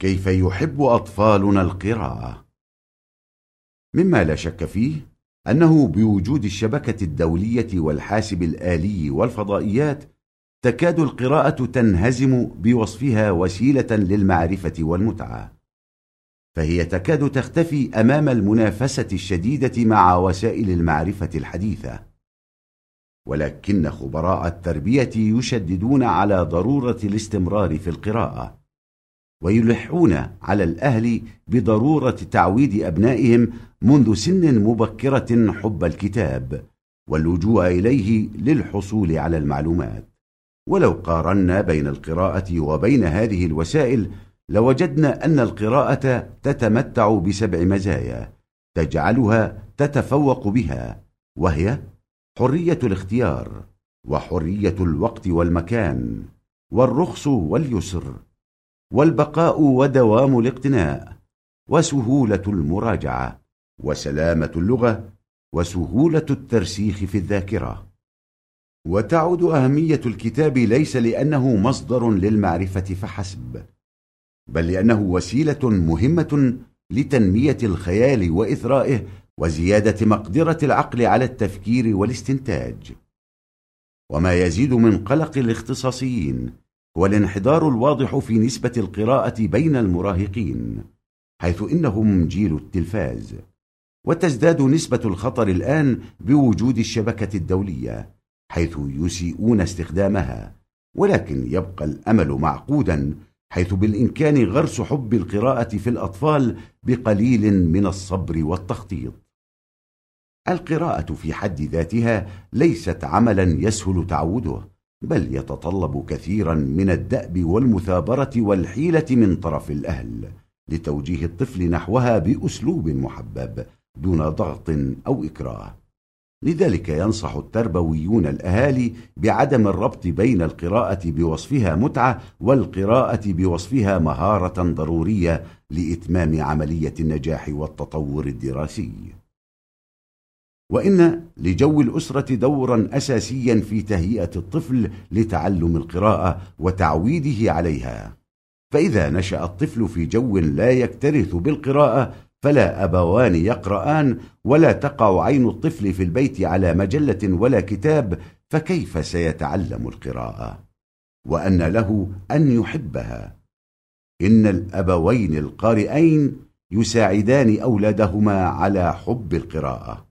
كيف يحب أطفالنا القراءة؟ مما لا شك فيه أنه بوجود الشبكة الدولية والحاسب الآلي والفضائيات تكاد القراءة تنهزم بوصفها وسيلة للمعرفة والمتعة فهي تكاد تختفي أمام المنافسة الشديدة مع وسائل المعرفة الحديثة ولكن خبراء التربية يشددون على ضرورة الاستمرار في القراءة ويلحون على الأهل بضرورة تعويد أبنائهم منذ سن مبكرة حب الكتاب واللجوء إليه للحصول على المعلومات. ولو قارنا بين القراءة وبين هذه الوسائل لوجدنا أن القراءة تتمتع بسبع مزايا تجعلها تتفوق بها وهي حرية الاختيار وحرية الوقت والمكان والرخص واليسر. والبقاء ودوام الاقتناء وسهولة المراجعة وسلامة اللغة وسهولة الترسيخ في الذاكرة. وتعد أهمية الكتاب ليس لأنه مصدر للمعرفة فحسب بل لأنه وسيلة مهمة لتنمية الخيال وإثرائه وزيادة مقدرة العقل على التفكير والاستنتاج. وما يزيد من قلق الاختصاصيين هو الانحدار الواضح في نسبة القراءة بين المراهقين حيث إنهم جيل التلفاز وتزداد نسبة الخطر الآن بوجود الشبكة الدولية حيث يسيئون استخدامها ولكن يبقى الأمل معقودا حيث بالإمكان غرس حب القراءة في الأطفال بقليل من الصبر والتخطيط. القراءة في حد ذاتها ليست عملا يسهل تعوده بل يتطلب كثيرا من الدأب والمثابرة والحيلة من طرف الأهل لتوجيه الطفل نحوها بأسلوب محبب دون ضغط أو إكراه. لذلك ينصح التربويون الأهالي بعدم الربط بين القراءة بوصفها متعة والقراءة بوصفها مهارة ضرورية لإتمام عملية النجاح والتطور الدراسي. وإن لجو الأسرة دورا أساسيا في تهيئة الطفل لتعلم القراءة وتعويده عليها. فإذا نشأ الطفل في جو لا يكترث بالقراءة فلا أبوان يقرآن ولا تقع عين الطفل في البيت على مجلة ولا كتاب فكيف سيتعلم القراءة؟ وأن له أن يحبها. إن الأبوين القارئين يساعدان أولادهما على حب القراءة.